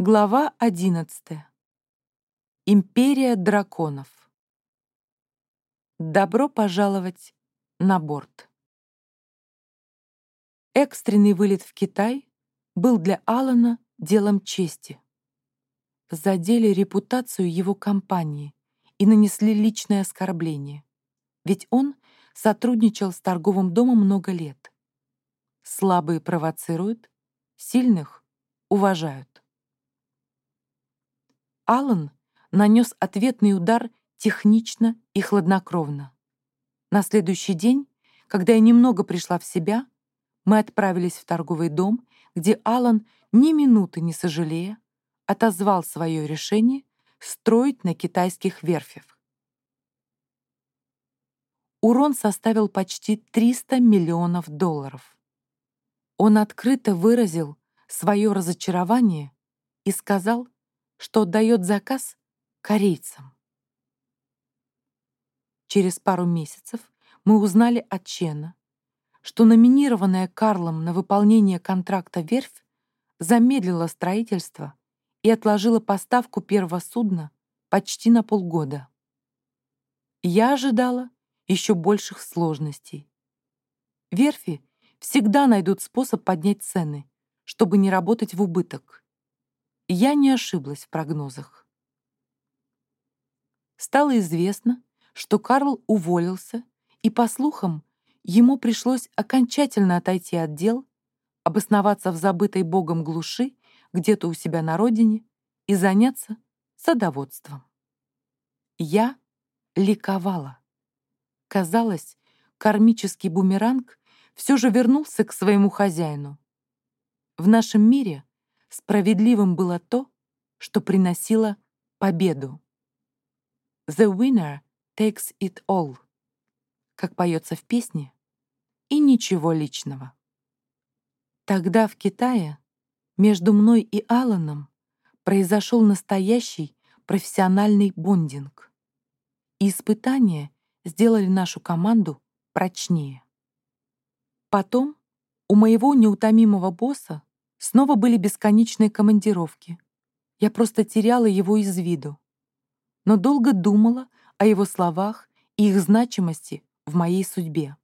Глава 11. Империя драконов. Добро пожаловать на борт. Экстренный вылет в Китай был для Алана делом чести. Задели репутацию его компании и нанесли личное оскорбление, ведь он сотрудничал с торговым домом много лет. Слабые провоцируют, сильных уважают. Аллан нанес ответный удар технично и хладнокровно. На следующий день, когда я немного пришла в себя, мы отправились в торговый дом, где Аллан, ни минуты не сожалея, отозвал свое решение строить на китайских верфях. Урон составил почти 300 миллионов долларов. Он открыто выразил свое разочарование и сказал, что отдает заказ корейцам. Через пару месяцев мы узнали от Чена, что номинированная Карлом на выполнение контракта верфь замедлила строительство и отложила поставку первого судна почти на полгода. Я ожидала еще больших сложностей. Верфи всегда найдут способ поднять цены, чтобы не работать в убыток. Я не ошиблась в прогнозах. Стало известно, что Карл уволился, и, по слухам, ему пришлось окончательно отойти от дел, обосноваться в забытой богом глуши где-то у себя на родине и заняться садоводством. Я ликовала. Казалось, кармический бумеранг все же вернулся к своему хозяину. В нашем мире справедливым было то, что приносило победу. «The winner takes it all», как поется в песне, и ничего личного. Тогда в Китае между мной и Аланом произошел настоящий профессиональный бондинг. И испытания сделали нашу команду прочнее. Потом у моего неутомимого босса снова были бесконечные командировки. Я просто теряла его из виду. Но долго думала о его словах и их значимости в моей судьбе.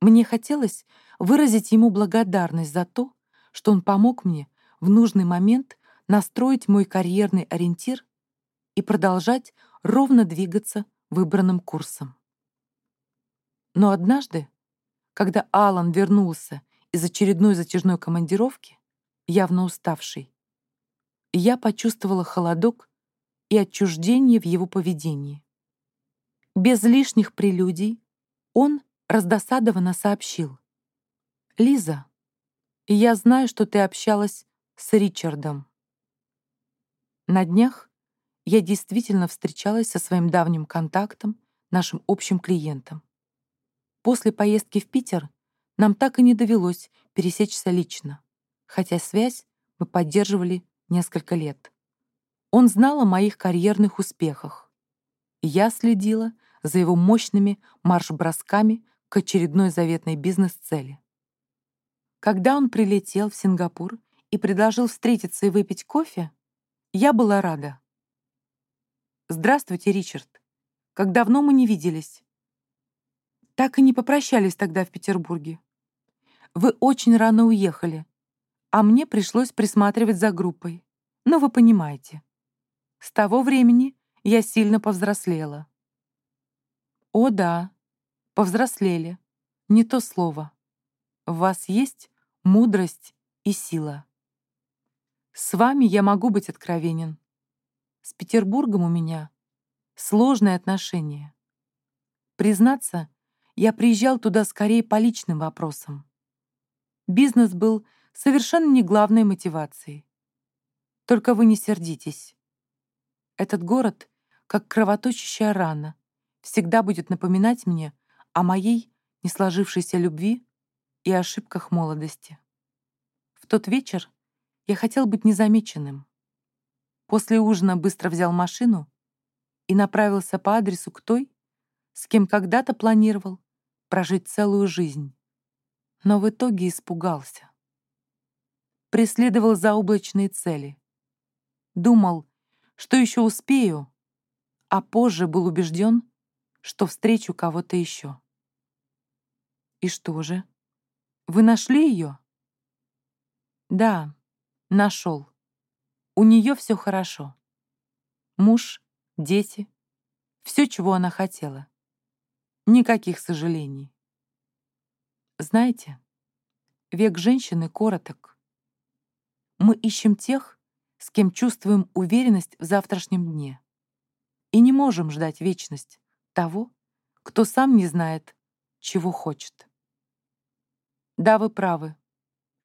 Мне хотелось выразить ему благодарность за то, что он помог мне в нужный момент настроить мой карьерный ориентир и продолжать ровно двигаться выбранным курсом. Но однажды когда Алан вернулся из очередной затяжной командировки, явно уставший, я почувствовала холодок и отчуждение в его поведении. Без лишних прелюдий он раздосадованно сообщил. «Лиза, я знаю, что ты общалась с Ричардом». На днях я действительно встречалась со своим давним контактом, нашим общим клиентом. После поездки в Питер нам так и не довелось пересечься лично, хотя связь мы поддерживали несколько лет. Он знал о моих карьерных успехах. Я следила за его мощными марш-бросками к очередной заветной бизнес-цели. Когда он прилетел в Сингапур и предложил встретиться и выпить кофе, я была рада. «Здравствуйте, Ричард. Как давно мы не виделись?» Так и не попрощались тогда в Петербурге. Вы очень рано уехали, а мне пришлось присматривать за группой. Но вы понимаете. С того времени я сильно повзрослела. О да, повзрослели. Не то слово. В вас есть мудрость и сила. С вами я могу быть откровенен. С Петербургом у меня сложные отношения. Признаться, я приезжал туда скорее по личным вопросам. Бизнес был совершенно не главной мотивацией. Только вы не сердитесь. Этот город, как кровоточащая рана, всегда будет напоминать мне о моей несложившейся любви и ошибках молодости. В тот вечер я хотел быть незамеченным. После ужина быстро взял машину и направился по адресу к той, с кем когда-то планировал прожить целую жизнь, но в итоге испугался. Преследовал заоблачные цели, Думал, что еще успею, а позже был убежден, что встречу кого-то еще. И что же? Вы нашли ее? Да, нашел. У нее все хорошо. Муж, дети, все, чего она хотела. Никаких сожалений. Знаете, век женщины короток. Мы ищем тех, с кем чувствуем уверенность в завтрашнем дне. И не можем ждать вечность того, кто сам не знает, чего хочет. Да, вы правы.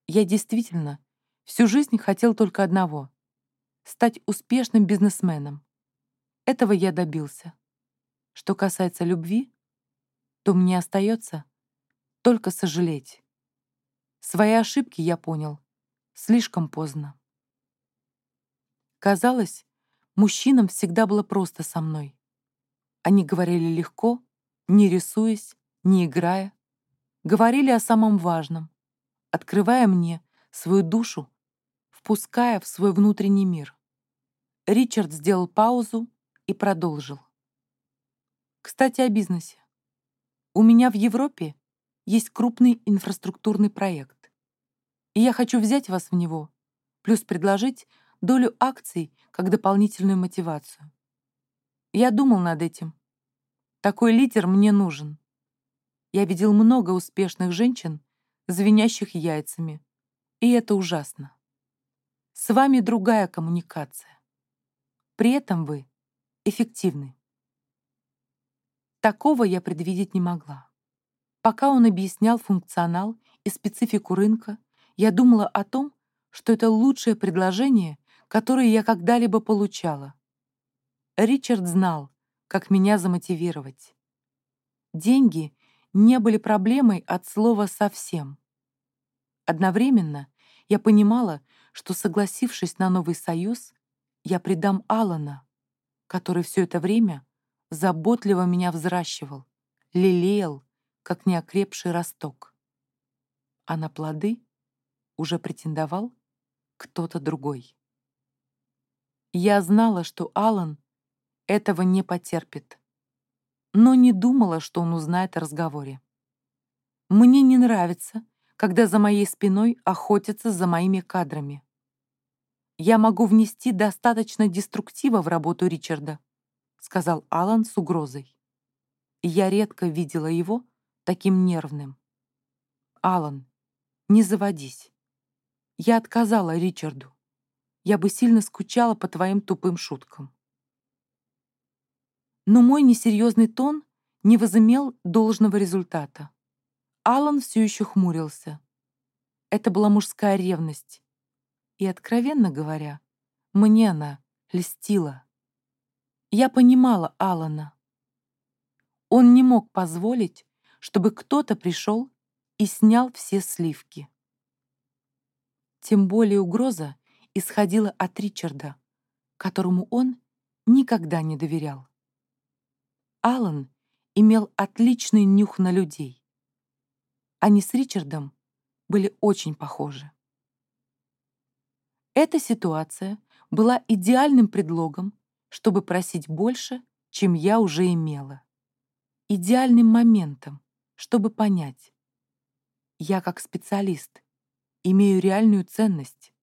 Я действительно всю жизнь хотел только одного — стать успешным бизнесменом. Этого я добился. Что касается любви, то мне остается только сожалеть. Свои ошибки я понял слишком поздно. Казалось, мужчинам всегда было просто со мной. Они говорили легко, не рисуясь, не играя, говорили о самом важном, открывая мне свою душу, впуская в свой внутренний мир. Ричард сделал паузу и продолжил. Кстати, о бизнесе. У меня в Европе есть крупный инфраструктурный проект, и я хочу взять вас в него, плюс предложить долю акций как дополнительную мотивацию. Я думал над этим. Такой лидер мне нужен. Я видел много успешных женщин, звенящих яйцами. И это ужасно. С вами другая коммуникация. При этом вы эффективны. Такого я предвидеть не могла. Пока он объяснял функционал и специфику рынка, я думала о том, что это лучшее предложение, которое я когда-либо получала. Ричард знал, как меня замотивировать. Деньги не были проблемой от слова «совсем». Одновременно я понимала, что, согласившись на новый союз, я предам Алана, который все это время заботливо меня взращивал, лелеял, как неокрепший росток. А на плоды уже претендовал кто-то другой. Я знала, что Алан этого не потерпит но не думала, что он узнает о разговоре. Мне не нравится, когда за моей спиной охотятся за моими кадрами. «Я могу внести достаточно деструктива в работу Ричарда», сказал Алан с угрозой. Я редко видела его таким нервным. «Алан, не заводись. Я отказала Ричарду. Я бы сильно скучала по твоим тупым шуткам. Но мой несерьезный тон не возымел должного результата. Алан все еще хмурился. Это была мужская ревность. И, откровенно говоря, мне она льстила. Я понимала Алана. Он не мог позволить, чтобы кто-то пришел и снял все сливки. Тем более угроза исходила от Ричарда, которому он никогда не доверял. Алан имел отличный нюх на людей. Они с Ричардом были очень похожи. Эта ситуация была идеальным предлогом, чтобы просить больше, чем я уже имела. Идеальным моментом, чтобы понять. Я как специалист имею реальную ценность.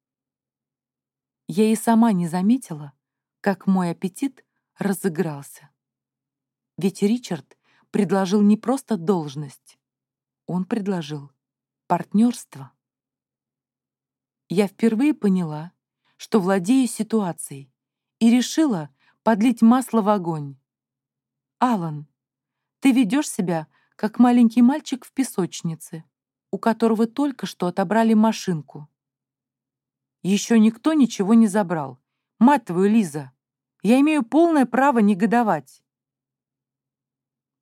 Я и сама не заметила, как мой аппетит разыгрался. Ведь Ричард предложил не просто должность, он предложил партнерство. Я впервые поняла, что владею ситуацией, и решила подлить масло в огонь. «Алан, ты ведешь себя, как маленький мальчик в песочнице, у которого только что отобрали машинку. Еще никто ничего не забрал. Мать твою, Лиза, я имею полное право негодовать.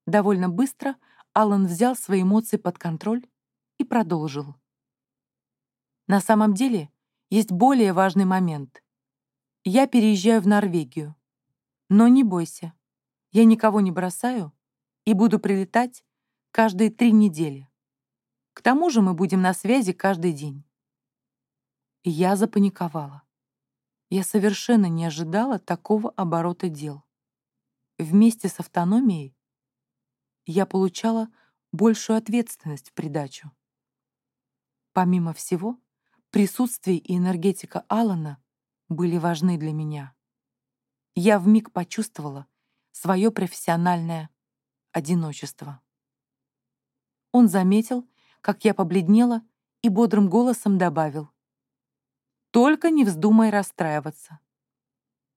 Довольно быстро Алан взял свои эмоции под контроль и продолжил. На самом деле есть более важный момент. Я переезжаю в Норвегию. Но не бойся, я никого не бросаю и буду прилетать каждые три недели. К тому же мы будем на связи каждый день. И я запаниковала. Я совершенно не ожидала такого оборота дел. Вместе с автономией я получала большую ответственность в придачу. Помимо всего, присутствие и энергетика Алана были важны для меня. Я вмиг почувствовала свое профессиональное одиночество. Он заметил, как я побледнела, и бодрым голосом добавил. «Только не вздумай расстраиваться.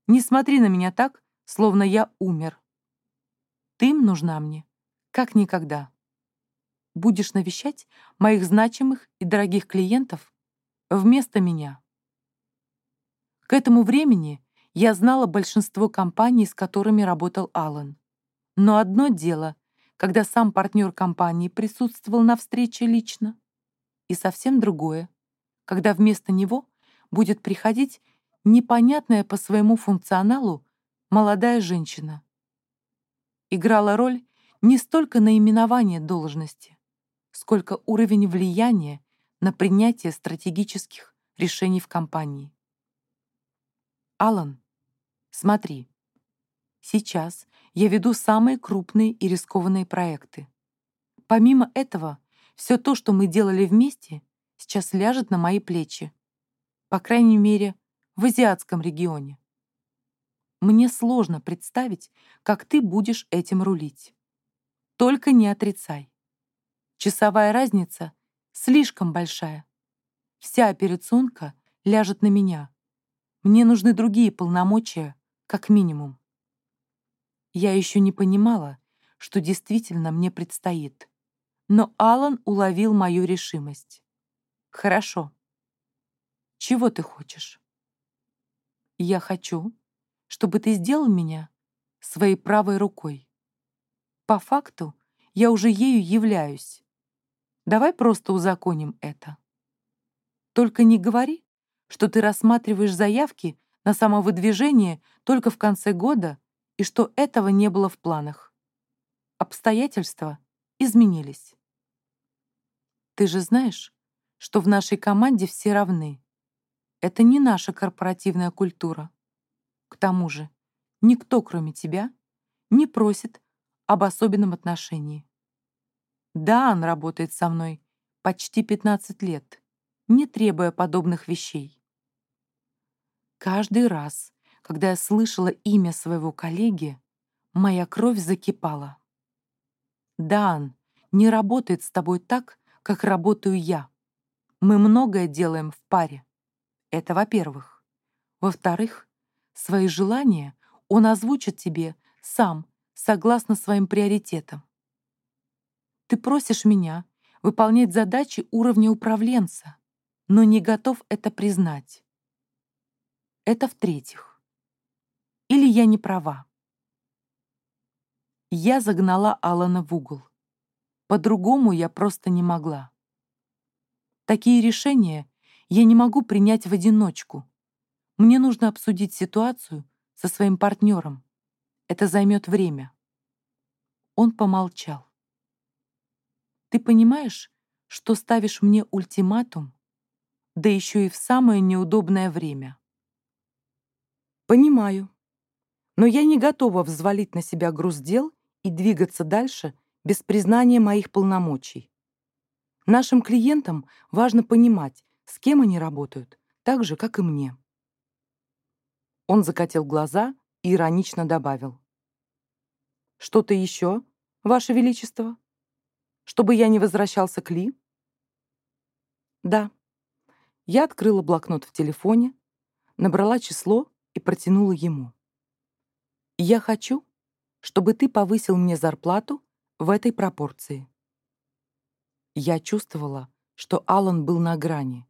Не смотри на меня так, словно я умер. Ты им нужна мне, как никогда. Будешь навещать моих значимых и дорогих клиентов вместо меня». К этому времени я знала большинство компаний, с которыми работал Аллан. Но одно дело когда сам партнер компании присутствовал на встрече лично, и совсем другое, когда вместо него будет приходить непонятная по своему функционалу молодая женщина. Играла роль не столько наименование должности, сколько уровень влияния на принятие стратегических решений в компании. Алан, смотри, сейчас я веду самые крупные и рискованные проекты. Помимо этого, все то, что мы делали вместе, сейчас ляжет на мои плечи. По крайней мере, в азиатском регионе. Мне сложно представить, как ты будешь этим рулить. Только не отрицай. Часовая разница слишком большая. Вся операционка ляжет на меня. Мне нужны другие полномочия, как минимум. Я еще не понимала, что действительно мне предстоит. Но Алан уловил мою решимость. «Хорошо. Чего ты хочешь?» «Я хочу, чтобы ты сделал меня своей правой рукой. По факту я уже ею являюсь. Давай просто узаконим это. Только не говори, что ты рассматриваешь заявки на самовыдвижение только в конце года и что этого не было в планах. Обстоятельства изменились. Ты же знаешь, что в нашей команде все равны. Это не наша корпоративная культура. К тому же, никто, кроме тебя, не просит об особенном отношении. Да, он работает со мной почти 15 лет, не требуя подобных вещей. Каждый раз, когда я слышала имя своего коллеги, моя кровь закипала. Дан не работает с тобой так, как работаю я. Мы многое делаем в паре. Это во-первых. Во-вторых, свои желания он озвучит тебе сам, согласно своим приоритетам. Ты просишь меня выполнять задачи уровня управленца, но не готов это признать. Это в-третьих. Или я не права? Я загнала Алана в угол. По-другому я просто не могла. Такие решения я не могу принять в одиночку. Мне нужно обсудить ситуацию со своим партнером. Это займет время. Он помолчал. Ты понимаешь, что ставишь мне ультиматум, да еще и в самое неудобное время? Понимаю но я не готова взвалить на себя груз дел и двигаться дальше без признания моих полномочий. Нашим клиентам важно понимать, с кем они работают, так же, как и мне. Он закатил глаза и иронично добавил. «Что-то еще, Ваше Величество? Чтобы я не возвращался к Ли?» «Да». Я открыла блокнот в телефоне, набрала число и протянула ему. Я хочу, чтобы ты повысил мне зарплату в этой пропорции. Я чувствовала, что Алан был на грани,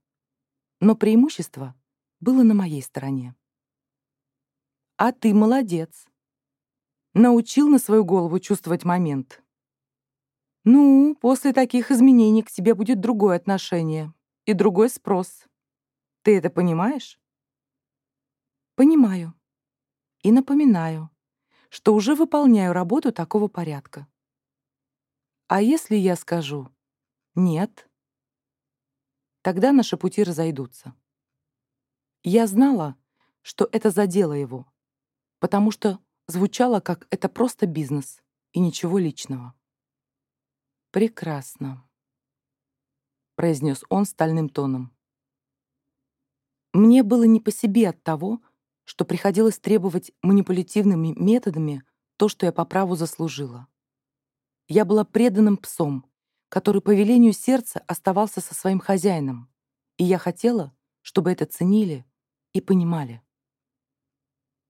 но преимущество было на моей стороне. А ты молодец. Научил на свою голову чувствовать момент. Ну, после таких изменений к тебе будет другое отношение и другой спрос. Ты это понимаешь? Понимаю. И напоминаю, что уже выполняю работу такого порядка. А если я скажу «нет», тогда наши пути разойдутся. Я знала, что это задело его, потому что звучало как «это просто бизнес» и ничего личного. «Прекрасно», — произнес он стальным тоном. Мне было не по себе от того, что приходилось требовать манипулятивными методами то, что я по праву заслужила. Я была преданным псом, который по велению сердца оставался со своим хозяином, и я хотела, чтобы это ценили и понимали.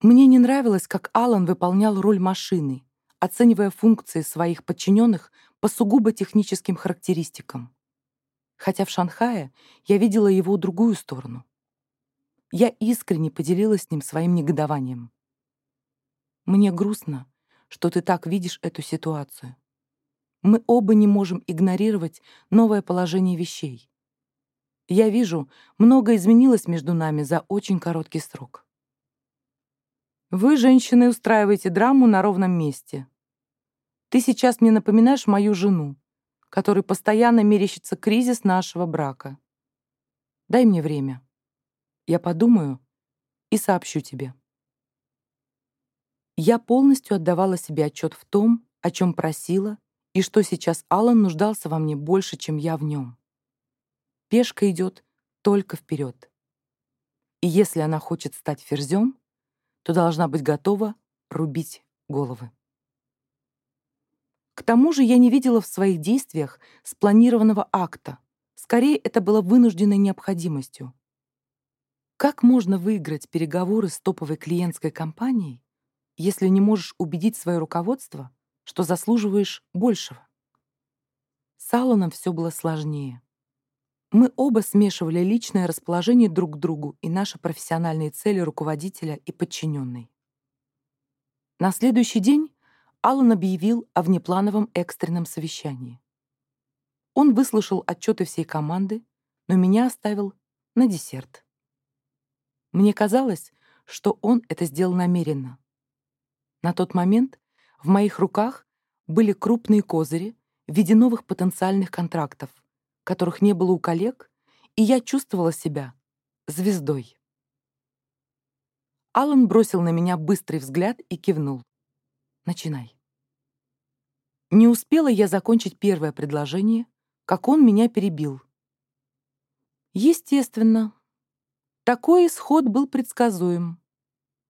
Мне не нравилось, как Алан выполнял роль машины, оценивая функции своих подчиненных по сугубо техническим характеристикам. Хотя в Шанхае я видела его другую сторону. Я искренне поделилась с ним своим негодованием. Мне грустно, что ты так видишь эту ситуацию. Мы оба не можем игнорировать новое положение вещей. Я вижу, многое изменилось между нами за очень короткий срок. Вы, женщины, устраиваете драму на ровном месте. Ты сейчас мне напоминаешь мою жену, которой постоянно мерещится кризис нашего брака. Дай мне время. Я подумаю и сообщу тебе. Я полностью отдавала себе отчет в том, о чем просила, и что сейчас Алан нуждался во мне больше, чем я в нем. Пешка идет только вперед. И если она хочет стать ферзем, то должна быть готова рубить головы. К тому же я не видела в своих действиях спланированного акта. Скорее, это было вынужденной необходимостью. Как можно выиграть переговоры с топовой клиентской компанией, если не можешь убедить свое руководство, что заслуживаешь большего? С Алланом все было сложнее. Мы оба смешивали личное расположение друг к другу и наши профессиональные цели руководителя и подчиненной. На следующий день Аллан объявил о внеплановом экстренном совещании. Он выслушал отчеты всей команды, но меня оставил на десерт. Мне казалось, что он это сделал намеренно. На тот момент в моих руках были крупные козыри в виде новых потенциальных контрактов, которых не было у коллег, и я чувствовала себя звездой. Алан бросил на меня быстрый взгляд и кивнул. «Начинай». Не успела я закончить первое предложение, как он меня перебил. Естественно, такой исход был предсказуем.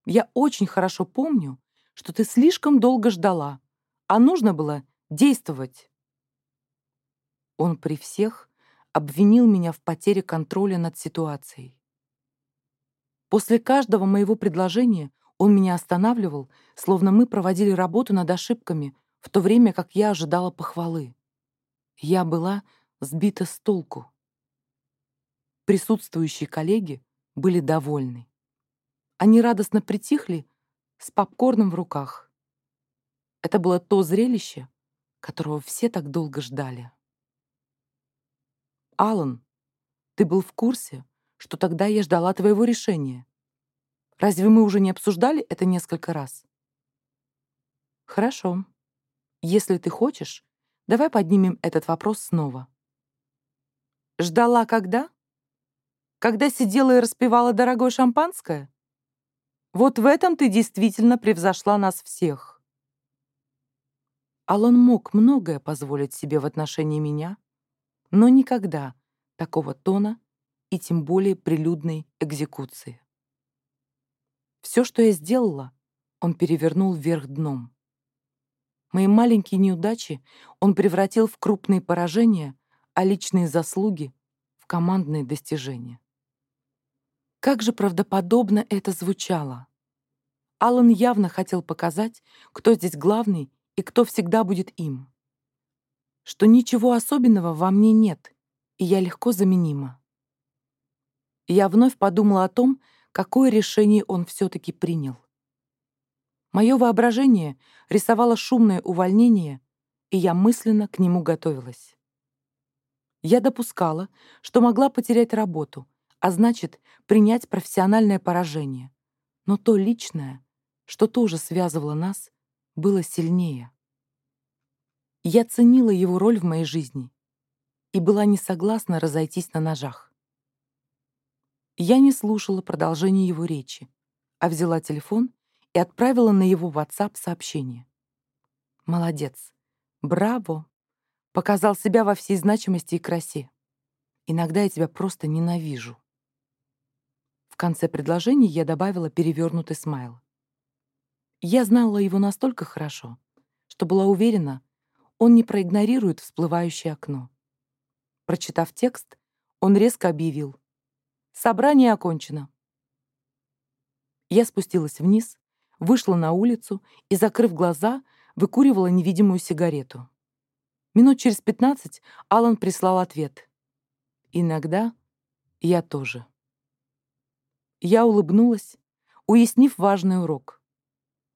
Я очень хорошо помню, что ты слишком долго ждала, а нужно было действовать. Он при всех обвинил меня в потере контроля над ситуацией. После каждого моего предложения он меня останавливал, словно мы проводили работу над ошибками, в то время как я ожидала похвалы. Я была сбита с толку. Присутствующие коллеги были довольны. Они радостно притихли с попкорном в руках. Это было то зрелище, которого все так долго ждали. «Алан, ты был в курсе, что тогда я ждала твоего решения? Разве мы уже не обсуждали это несколько раз?» «Хорошо. Если ты хочешь, давай поднимем этот вопрос снова». «Ждала когда?» Когда сидела и распивала дорогое шампанское? Вот в этом ты действительно превзошла нас всех. Алан мог многое позволить себе в отношении меня, но никогда такого тона и тем более прилюдной экзекуции. Все, что я сделала, он перевернул вверх дном. Мои маленькие неудачи он превратил в крупные поражения, а личные заслуги — в командные достижения. Как же правдоподобно это звучало. Алан явно хотел показать, кто здесь главный и кто всегда будет им. Что ничего особенного во мне нет, и я легко заменима. Я вновь подумала о том, какое решение он все-таки принял. Мое воображение рисовало шумное увольнение, и я мысленно к нему готовилась. Я допускала, что могла потерять работу — а значит, принять профессиональное поражение. Но то личное, что тоже связывало нас, было сильнее. Я ценила его роль в моей жизни и была не согласна разойтись на ножах. Я не слушала продолжения его речи, а взяла телефон и отправила на его WhatsApp сообщение. «Молодец! Браво! Показал себя во всей значимости и красе. Иногда я тебя просто ненавижу». В конце предложения я добавила перевернутый смайл. Я знала его настолько хорошо, что была уверена, он не проигнорирует всплывающее окно. Прочитав текст, он резко объявил. «Собрание окончено». Я спустилась вниз, вышла на улицу и, закрыв глаза, выкуривала невидимую сигарету. Минут через пятнадцать Алан прислал ответ. «Иногда я тоже». Я улыбнулась, уяснив важный урок.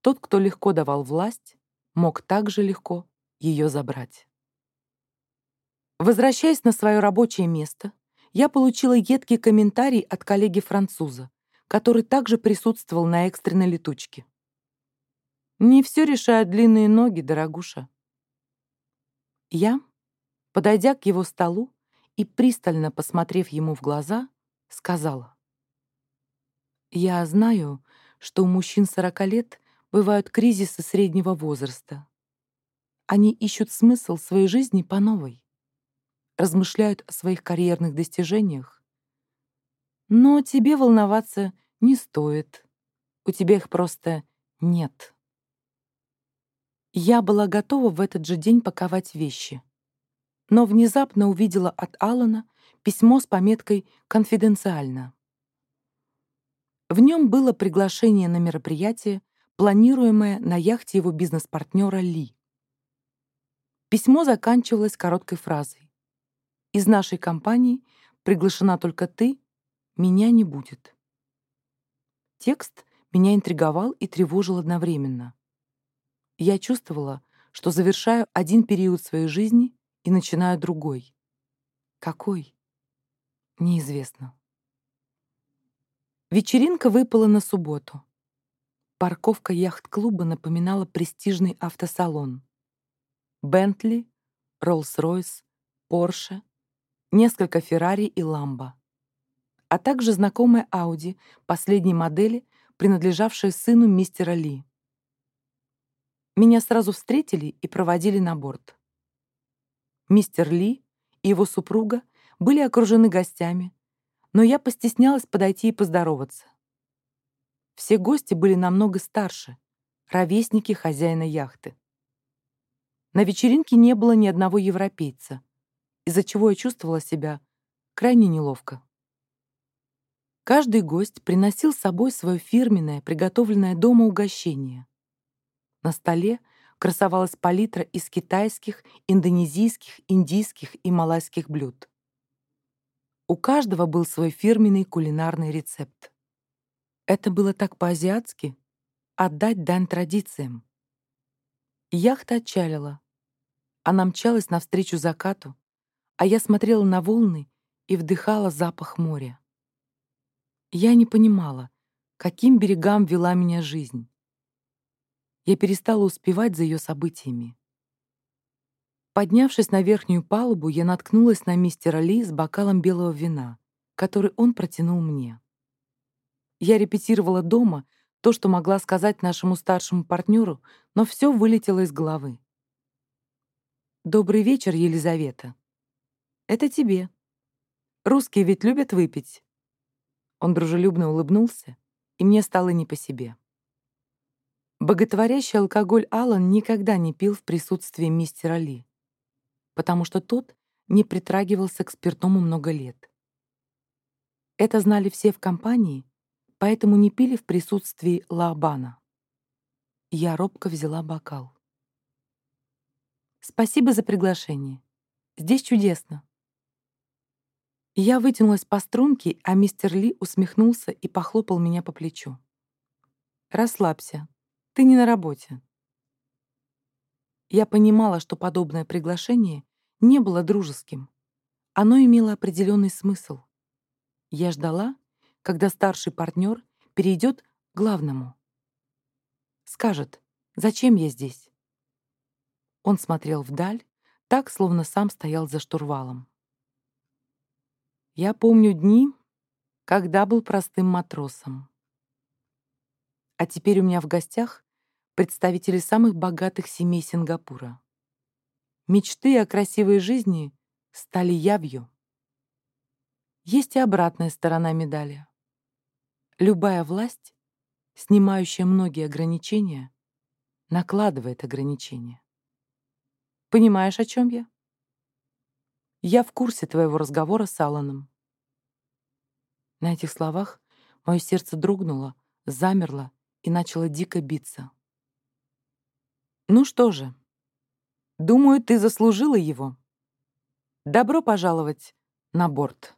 Тот, кто легко давал власть, мог также легко ее забрать. Возвращаясь на свое рабочее место, я получила едкий комментарий от коллеги-француза, который также присутствовал на экстренной летучке. «Не все решают длинные ноги, дорогуша». Я, подойдя к его столу и пристально посмотрев ему в глаза, сказала. «Я знаю, что у мужчин сорока лет бывают кризисы среднего возраста. Они ищут смысл своей жизни по новой, размышляют о своих карьерных достижениях. Но тебе волноваться не стоит. У тебя их просто нет. Я была готова в этот же день паковать вещи, но внезапно увидела от Алана письмо с пометкой «Конфиденциально». В нем было приглашение на мероприятие, планируемое на яхте его бизнес-партнера Ли. Письмо заканчивалось короткой фразой. «Из нашей компании приглашена только ты, меня не будет». Текст меня интриговал и тревожил одновременно. Я чувствовала, что завершаю один период своей жизни и начинаю другой. Какой? Неизвестно. Вечеринка выпала на субботу. Парковка яхт-клуба напоминала престижный автосалон. Бентли, Роллс-Ройс, Порше, несколько Феррари и Ламбо, а также знакомая Ауди последней модели, принадлежавшая сыну мистера Ли. Меня сразу встретили и проводили на борт. Мистер Ли и его супруга были окружены гостями, но я постеснялась подойти и поздороваться. Все гости были намного старше, ровесники хозяина яхты. На вечеринке не было ни одного европейца, из-за чего я чувствовала себя крайне неловко. Каждый гость приносил с собой свое фирменное, приготовленное дома угощение. На столе красовалась палитра из китайских, индонезийских, индийских и малайских блюд. У каждого был свой фирменный кулинарный рецепт. Это было так по-азиатски — отдать дань традициям. Яхта отчалила. Она мчалась навстречу закату, а я смотрела на волны и вдыхала запах моря. Я не понимала, каким берегам вела меня жизнь. Я перестала успевать за ее событиями. Поднявшись на верхнюю палубу, я наткнулась на мистера Ли с бокалом белого вина, который он протянул мне. Я репетировала дома то, что могла сказать нашему старшему партнеру, но все вылетело из головы. «Добрый вечер, Елизавета. Это тебе. Русские ведь любят выпить». Он дружелюбно улыбнулся, и мне стало не по себе. Боготворящий алкоголь Алан никогда не пил в присутствии мистера Ли потому что тот не притрагивался к спиртному много лет. Это знали все в компании, поэтому не пили в присутствии Лаабана. Я робко взяла бокал. «Спасибо за приглашение. Здесь чудесно». Я вытянулась по струнке, а мистер Ли усмехнулся и похлопал меня по плечу. «Расслабься. Ты не на работе». Я понимала, что подобное приглашение не было дружеским. Оно имело определенный смысл. Я ждала, когда старший партнер перейдет к главному. Скажет, зачем я здесь? Он смотрел вдаль, так, словно сам стоял за штурвалом. Я помню дни, когда был простым матросом. теперь у меня в гостях представители самых богатых семей Сингапура. Мечты о красивой жизни стали явью. Есть и обратная сторона медали. Любая власть, снимающая многие ограничения, накладывает ограничения. Понимаешь, о чем я? Я в курсе твоего разговора с Алланом. На этих словах мое сердце дрогнуло, замерло и начало дико биться. Ну что же, думаю, ты заслужила его. Добро пожаловать на борт.